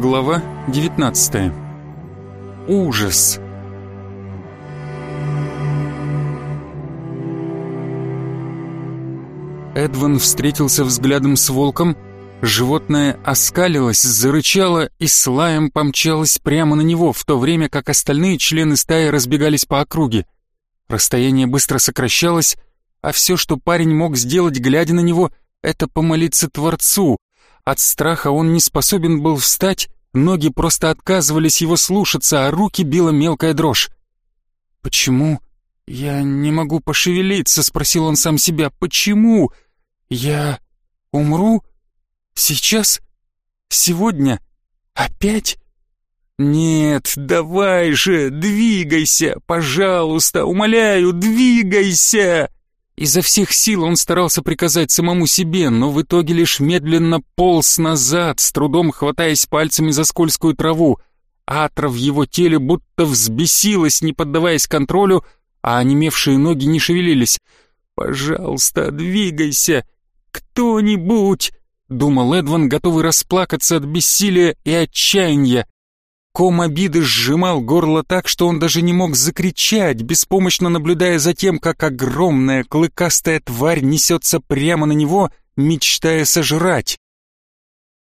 Глава 19. Ужас. Эдван встретился взглядом с волком. Животное оскалилось, зарычало и с лаем помчалось прямо на него, в то время как остальные члены стаи разбегались по округе. Расстояние быстро сокращалось, а все, что парень мог сделать, глядя на него, это помолиться Творцу. От страха он не способен был встать, ноги просто отказывались его слушаться, а руки била мелкая дрожь. «Почему я не могу пошевелиться?» — спросил он сам себя. «Почему? Я умру? Сейчас? Сегодня? Опять?» «Нет, давай же, двигайся, пожалуйста, умоляю, двигайся!» Изо всех сил он старался приказать самому себе, но в итоге лишь медленно полз назад, с трудом хватаясь пальцами за скользкую траву. Атра в его теле будто взбесилась, не поддаваясь контролю, а онемевшие ноги не шевелились. «Пожалуйста, двигайся! Кто-нибудь!» — думал Эдван, готовый расплакаться от бессилия и отчаяния. Ком обиды сжимал горло так, что он даже не мог закричать, беспомощно наблюдая за тем, как огромная клыкастая тварь несется прямо на него, мечтая сожрать.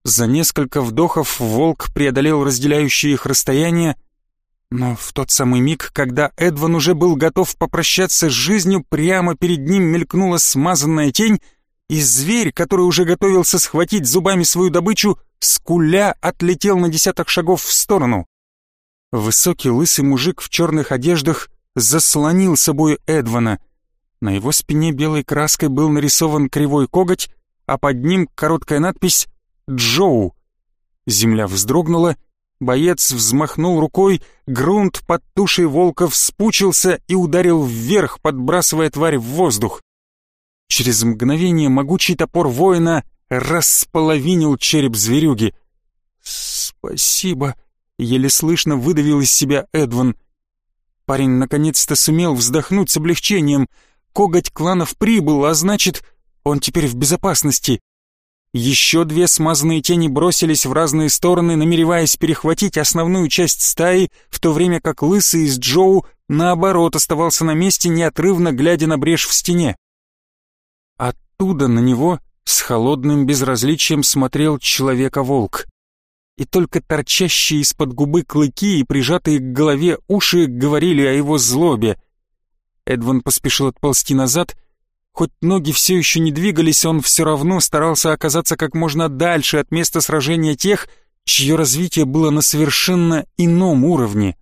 За несколько вдохов волк преодолел разделяющие их расстояние, но в тот самый миг, когда Эдван уже был готов попрощаться с жизнью, прямо перед ним мелькнула смазанная тень, и зверь, который уже готовился схватить зубами свою добычу, скуля отлетел на десяток шагов в сторону. Высокий лысый мужик в черных одеждах заслонил собой Эдвана. На его спине белой краской был нарисован кривой коготь, а под ним короткая надпись «Джоу». Земля вздрогнула, боец взмахнул рукой, грунт под тушей волка вспучился и ударил вверх, подбрасывая тварь в воздух. Через мгновение могучий топор воина располовинил череп зверюги. «Спасибо», — еле слышно выдавил из себя Эдван. Парень наконец-то сумел вздохнуть с облегчением. Коготь кланов прибыл, а значит, он теперь в безопасности. Еще две смазанные тени бросились в разные стороны, намереваясь перехватить основную часть стаи, в то время как Лысый из Джоу, наоборот, оставался на месте, неотрывно глядя на брешь в стене. Оттуда на него с холодным безразличием смотрел человека-волк. И только торчащие из-под губы клыки и прижатые к голове уши говорили о его злобе. Эдван поспешил отползти назад. Хоть ноги все еще не двигались, он все равно старался оказаться как можно дальше от места сражения тех, чье развитие было на совершенно ином уровне.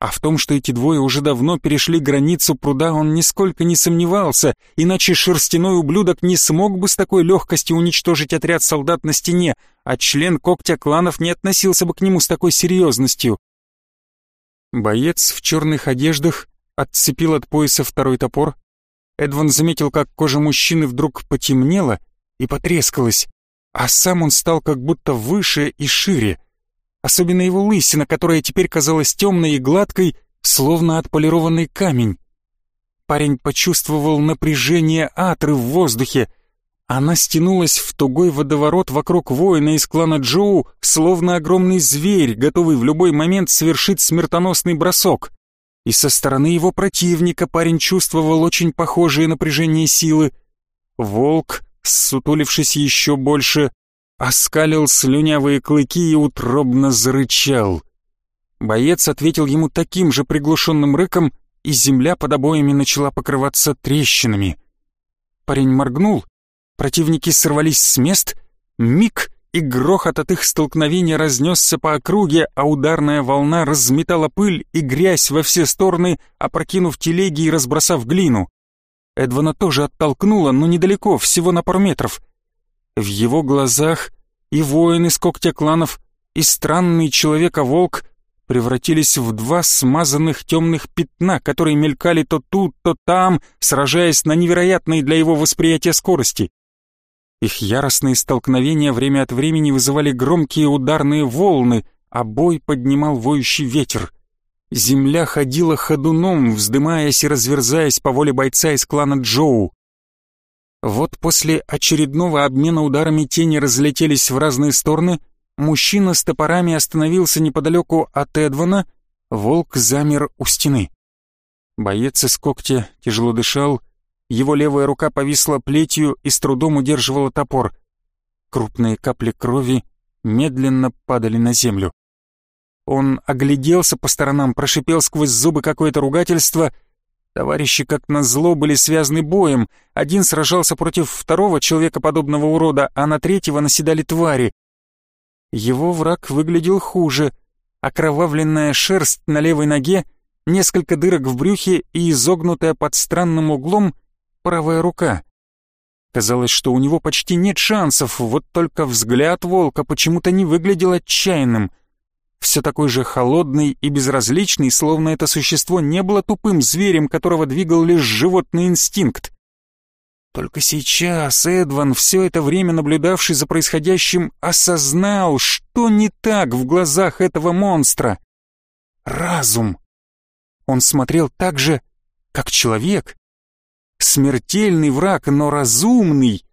А в том, что эти двое уже давно перешли границу пруда, он нисколько не сомневался, иначе шерстяной ублюдок не смог бы с такой легкостью уничтожить отряд солдат на стене, а член когтя кланов не относился бы к нему с такой серьезностью. Боец в черных одеждах отцепил от пояса второй топор. Эдван заметил, как кожа мужчины вдруг потемнела и потрескалась, а сам он стал как будто выше и шире — особенно его лысина, которая теперь казалась темной и гладкой, словно отполированный камень. Парень почувствовал напряжение атры в воздухе. Она стянулась в тугой водоворот вокруг воина из клана Джоу, словно огромный зверь, готовый в любой момент совершить смертоносный бросок. И со стороны его противника парень чувствовал очень похожее напряжение силы. Волк, ссутулившись еще больше, оскалил слюнявые клыки и утробно зарычал. Боец ответил ему таким же приглушенным рыком, и земля под обоями начала покрываться трещинами. Парень моргнул, противники сорвались с мест, миг, и грохот от их столкновения разнесся по округе, а ударная волна разметала пыль и грязь во все стороны, опрокинув телеги и разбросав глину. Эдвана тоже оттолкнула, но недалеко, всего на пару метров — в его глазах и воин из когтя кланов, и странный человека-волк превратились в два смазанных темных пятна, которые мелькали то тут, то там, сражаясь на невероятной для его восприятия скорости. Их яростные столкновения время от времени вызывали громкие ударные волны, а бой поднимал воющий ветер. Земля ходила ходуном, вздымаясь и разверзаясь по воле бойца из клана Джоу. Вот после очередного обмена ударами тени разлетелись в разные стороны, мужчина с топорами остановился неподалеку от Эдвана, волк замер у стены. Боец из когтя тяжело дышал, его левая рука повисла плетью и с трудом удерживала топор. Крупные капли крови медленно падали на землю. Он огляделся по сторонам, прошипел сквозь зубы какое-то ругательство. Товарищи, как назло, были связаны боем. Один сражался против второго человекоподобного урода, а на третьего наседали твари. Его враг выглядел хуже. Окровавленная шерсть на левой ноге, несколько дырок в брюхе и изогнутая под странным углом правая рука. Казалось, что у него почти нет шансов, вот только взгляд волка почему-то не выглядел отчаянным все такой же холодный и безразличный, словно это существо не было тупым зверем, которого двигал лишь животный инстинкт. Только сейчас Эдван, все это время наблюдавший за происходящим, осознал, что не так в глазах этого монстра. Разум. Он смотрел так же, как человек. Смертельный враг, но разумный,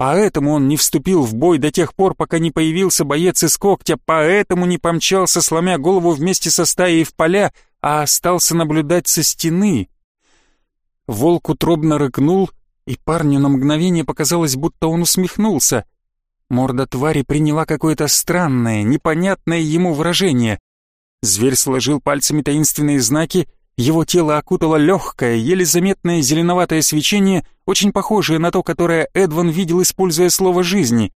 Поэтому он не вступил в бой до тех пор, пока не появился боец из когтя, поэтому не помчался, сломя голову вместе со стаей в поля, а остался наблюдать со стены. Волк утробно рыкнул, и парню на мгновение показалось, будто он усмехнулся. Морда твари приняла какое-то странное, непонятное ему выражение. Зверь сложил пальцами таинственные знаки его тело окутало легкое, еле заметное зеленоватое свечение, очень похожее на то, которое Эдван видел, используя слово «жизни».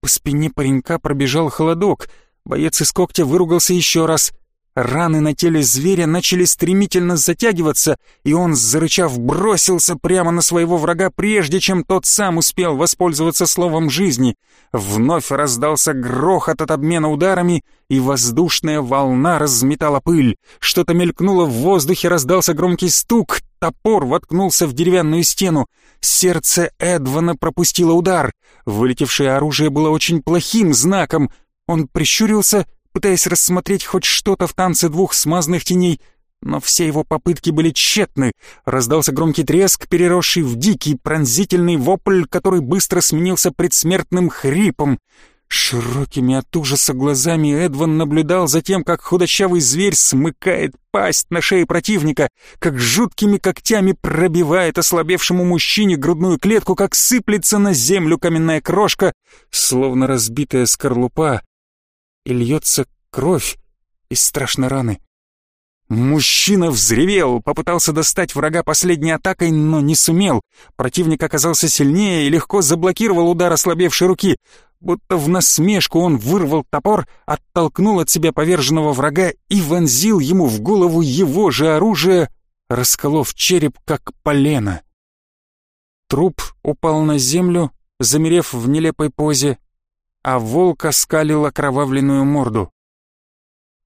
По спине паренька пробежал холодок, боец из когтя выругался еще раз — Раны на теле зверя начали стремительно затягиваться, и он, зарычав, бросился прямо на своего врага, прежде чем тот сам успел воспользоваться словом жизни. Вновь раздался грохот от обмена ударами, и воздушная волна разметала пыль. Что-то мелькнуло в воздухе, раздался громкий стук, топор воткнулся в деревянную стену. Сердце Эдвана пропустило удар. Вылетевшее оружие было очень плохим знаком. Он прищурился пытаясь рассмотреть хоть что-то в танце двух смазанных теней, но все его попытки были тщетны. Раздался громкий треск, переросший в дикий пронзительный вопль, который быстро сменился предсмертным хрипом. Широкими от ужаса глазами Эдван наблюдал за тем, как худощавый зверь смыкает пасть на шее противника, как жуткими когтями пробивает ослабевшему мужчине грудную клетку, как сыплется на землю каменная крошка, словно разбитая скорлупа, и льется кровь из страшной раны. Мужчина взревел, попытался достать врага последней атакой, но не сумел. Противник оказался сильнее и легко заблокировал удар ослабевшей руки. Будто в насмешку он вырвал топор, оттолкнул от себя поверженного врага и вонзил ему в голову его же оружие, расколов череп как полено. Труп упал на землю, замерев в нелепой позе, а волк оскалил окровавленную морду.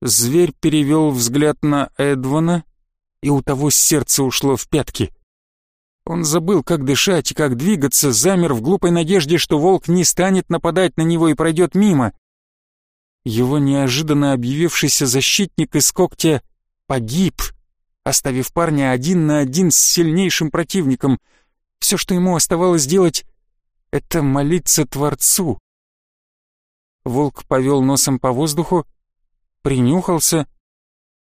Зверь перевел взгляд на Эдвана, и у того сердце ушло в пятки. Он забыл, как дышать и как двигаться, замер в глупой надежде, что волк не станет нападать на него и пройдет мимо. Его неожиданно объявившийся защитник из когтя погиб, оставив парня один на один с сильнейшим противником. Все, что ему оставалось делать, это молиться Творцу, Волк повел носом по воздуху, принюхался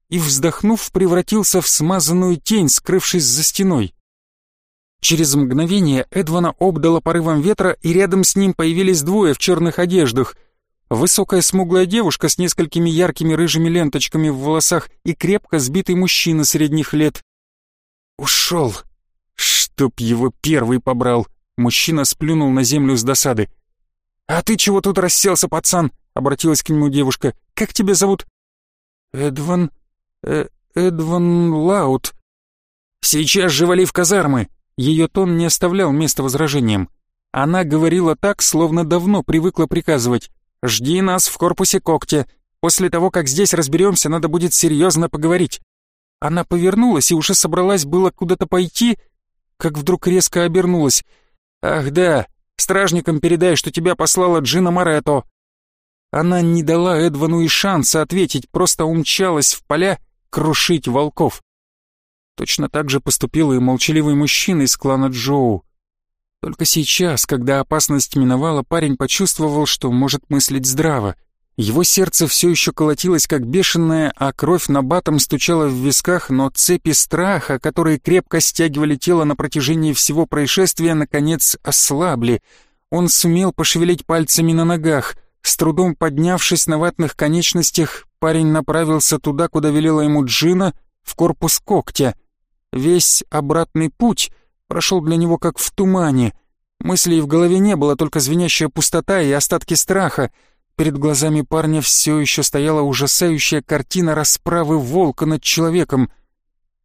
и, вздохнув, превратился в смазанную тень, скрывшись за стеной. Через мгновение Эдвана обдало порывом ветра, и рядом с ним появились двое в черных одеждах. Высокая смуглая девушка с несколькими яркими рыжими ленточками в волосах и крепко сбитый мужчина средних лет. «Ушел! Чтоб его первый побрал!» Мужчина сплюнул на землю с досады. «А ты чего тут расселся, пацан?» — обратилась к нему девушка. «Как тебя зовут?» «Эдван... Э, Эдван Лаут». «Сейчас же вали в казармы!» Ее тон не оставлял места возражениям. Она говорила так, словно давно привыкла приказывать. «Жди нас в корпусе когтя. После того, как здесь разберемся, надо будет серьезно поговорить». Она повернулась и уже собралась было куда-то пойти, как вдруг резко обернулась. «Ах да, Стражникам передай, что тебя послала Джина Моретто». Она не дала Эдвану и шанса ответить, просто умчалась в поля крушить волков. Точно так же поступил и молчаливый мужчина из клана Джоу. Только сейчас, когда опасность миновала, парень почувствовал, что может мыслить здраво. Его сердце все еще колотилось как бешеное, а кровь на батом стучала в висках, но цепи страха, которые крепко стягивали тело на протяжении всего происшествия, наконец ослабли. Он сумел пошевелить пальцами на ногах. С трудом поднявшись на ватных конечностях, парень направился туда, куда велела ему Джина, в корпус когтя. Весь обратный путь прошел для него как в тумане. Мыслей в голове не было, только звенящая пустота и остатки страха. Перед глазами парня все еще стояла ужасающая картина расправы волка над человеком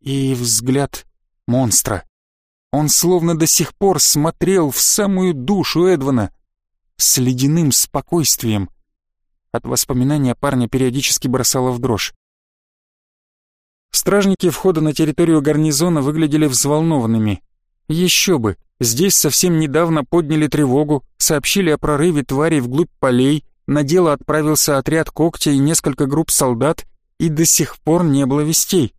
и взгляд монстра. Он словно до сих пор смотрел в самую душу Эдвана с ледяным спокойствием. От воспоминания парня периодически бросало в дрожь. Стражники входа на территорию гарнизона выглядели взволнованными. Еще бы, здесь совсем недавно подняли тревогу, сообщили о прорыве тварей вглубь полей, на дело отправился отряд когтя и несколько групп солдат, и до сих пор не было вестей.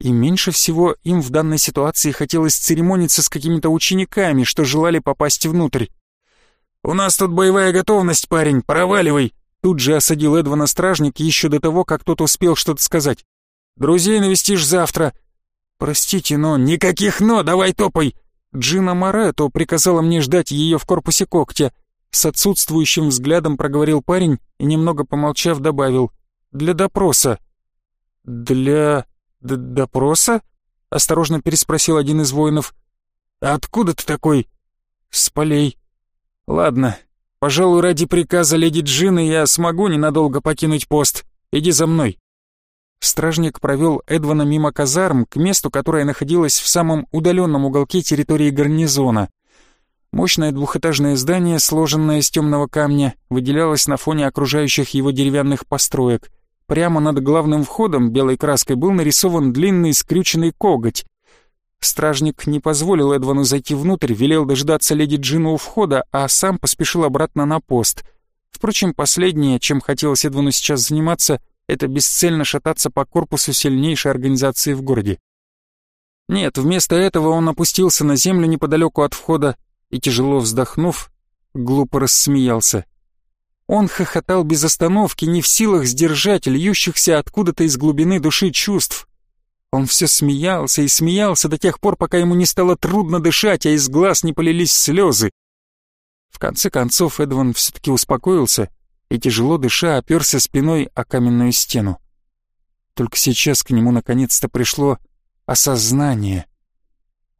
И меньше всего им в данной ситуации хотелось церемониться с какими-то учениками, что желали попасть внутрь. «У нас тут боевая готовность, парень, проваливай!» Тут же осадил Эдвана стражник еще до того, как тот успел что-то сказать. «Друзей навестишь завтра». «Простите, но...» «Никаких «но», давай топай!» Джина Моретто приказала мне ждать ее в корпусе когтя. С отсутствующим взглядом проговорил парень и, немного помолчав, добавил. «Для допроса». «Для... Д допроса?» — осторожно переспросил один из воинов. «Откуда ты такой?» «С полей». «Ладно, пожалуй, ради приказа леди Джины я смогу ненадолго покинуть пост. Иди за мной». Стражник провел Эдвана мимо казарм к месту, которое находилось в самом удаленном уголке территории гарнизона. Мощное двухэтажное здание, сложенное из темного камня, выделялось на фоне окружающих его деревянных построек. Прямо над главным входом белой краской был нарисован длинный скрюченный коготь. Стражник не позволил Эдвану зайти внутрь, велел дождаться леди Джину у входа, а сам поспешил обратно на пост. Впрочем, последнее, чем хотелось Эдвану сейчас заниматься, это бесцельно шататься по корпусу сильнейшей организации в городе. Нет, вместо этого он опустился на землю неподалеку от входа и, тяжело вздохнув, глупо рассмеялся. Он хохотал без остановки, не в силах сдержать льющихся откуда-то из глубины души чувств. Он все смеялся и смеялся до тех пор, пока ему не стало трудно дышать, а из глаз не полились слезы. В конце концов Эдван все-таки успокоился и, тяжело дыша, оперся спиной о каменную стену. Только сейчас к нему наконец-то пришло осознание.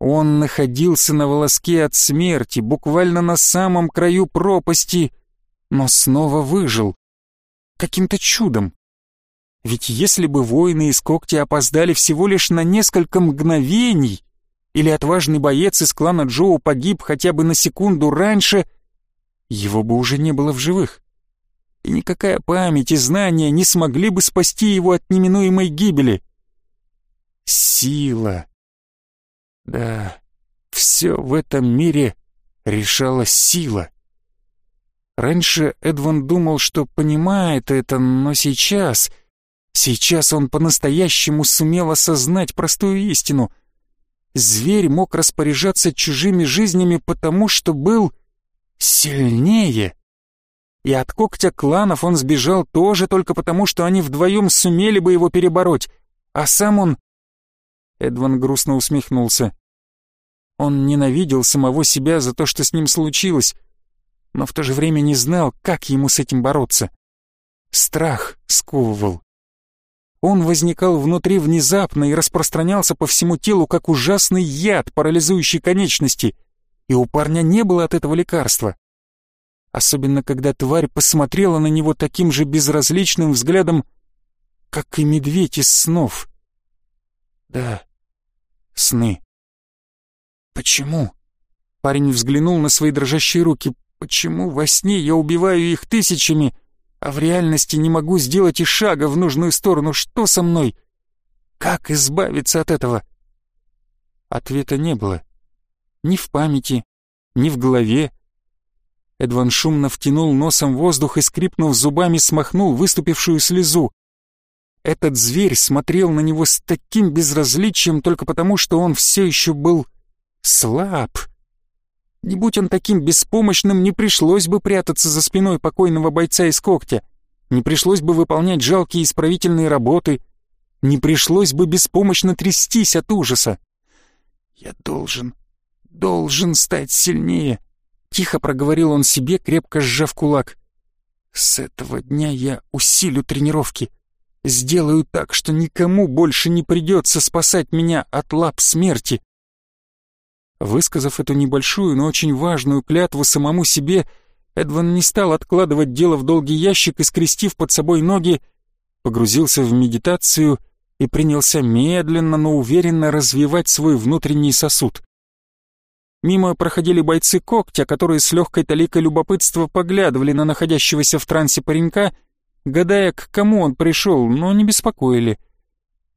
Он находился на волоске от смерти, буквально на самом краю пропасти — но снова выжил. Каким-то чудом. Ведь если бы воины из когти опоздали всего лишь на несколько мгновений, или отважный боец из клана Джоу погиб хотя бы на секунду раньше, его бы уже не было в живых. И никакая память и знания не смогли бы спасти его от неминуемой гибели. Сила. Да, все в этом мире решала сила. Раньше Эдван думал, что понимает это, но сейчас... Сейчас он по-настоящему сумел осознать простую истину. Зверь мог распоряжаться чужими жизнями потому, что был сильнее. И от когтя кланов он сбежал тоже только потому, что они вдвоем сумели бы его перебороть, а сам он... Эдван грустно усмехнулся. Он ненавидел самого себя за то, что с ним случилось, но в то же время не знал, как ему с этим бороться. Страх сковывал. Он возникал внутри внезапно и распространялся по всему телу, как ужасный яд, парализующий конечности, и у парня не было от этого лекарства. Особенно, когда тварь посмотрела на него таким же безразличным взглядом, как и медведь из снов. Да, сны. Почему? Парень взглянул на свои дрожащие руки. Почему во сне я убиваю их тысячами, а в реальности не могу сделать и шага в нужную сторону? Что со мной? Как избавиться от этого? Ответа не было. Ни в памяти, ни в голове. Эдван шумно втянул носом воздух и, скрипнув зубами, смахнул выступившую слезу. Этот зверь смотрел на него с таким безразличием только потому, что он все еще был слаб. Не будь он таким беспомощным, не пришлось бы прятаться за спиной покойного бойца из когтя, не пришлось бы выполнять жалкие исправительные работы, не пришлось бы беспомощно трястись от ужаса. «Я должен, должен стать сильнее», — тихо проговорил он себе, крепко сжав кулак. «С этого дня я усилю тренировки, сделаю так, что никому больше не придется спасать меня от лап смерти». Высказав эту небольшую, но очень важную клятву самому себе, Эдван не стал откладывать дело в долгий ящик и, скрестив под собой ноги, погрузился в медитацию и принялся медленно, но уверенно развивать свой внутренний сосуд. Мимо проходили бойцы когтя, которые с легкой таликой любопытства поглядывали на находящегося в трансе паренька, гадая, к кому он пришел, но не беспокоили.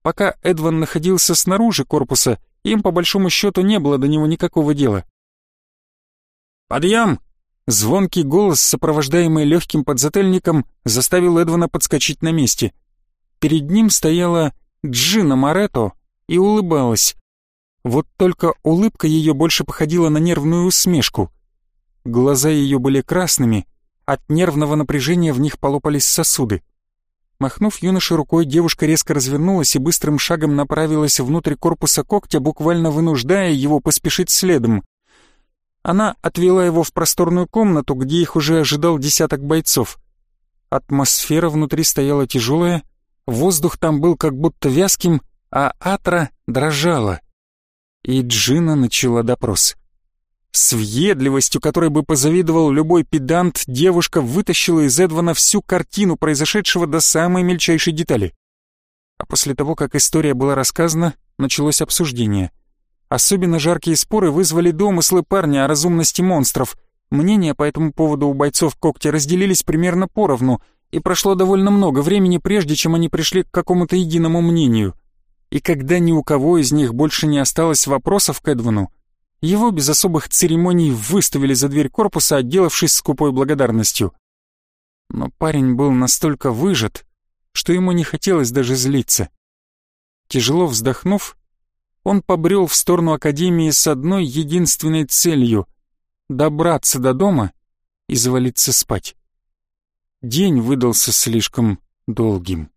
Пока Эдван находился снаружи корпуса, им по большому счету не было до него никакого дела. «Подъем!» Звонкий голос, сопровождаемый легким подзательником, заставил Эдвана подскочить на месте. Перед ним стояла Джина Морето и улыбалась. Вот только улыбка ее больше походила на нервную усмешку. Глаза ее были красными, от нервного напряжения в них полопались сосуды. Махнув юноше рукой, девушка резко развернулась и быстрым шагом направилась внутрь корпуса когтя, буквально вынуждая его поспешить следом. Она отвела его в просторную комнату, где их уже ожидал десяток бойцов. Атмосфера внутри стояла тяжелая, воздух там был как будто вязким, а Атра дрожала. И Джина начала допрос. С въедливостью, которой бы позавидовал любой педант, девушка вытащила из Эдвана всю картину произошедшего до самой мельчайшей детали. А после того, как история была рассказана, началось обсуждение. Особенно жаркие споры вызвали домыслы парня о разумности монстров. Мнения по этому поводу у бойцов когтя разделились примерно поровну, и прошло довольно много времени, прежде чем они пришли к какому-то единому мнению. И когда ни у кого из них больше не осталось вопросов к Эдвану, его без особых церемоний выставили за дверь корпуса, отделавшись скупой благодарностью. Но парень был настолько выжат, что ему не хотелось даже злиться. Тяжело вздохнув, он побрел в сторону Академии с одной единственной целью — добраться до дома и завалиться спать. День выдался слишком долгим.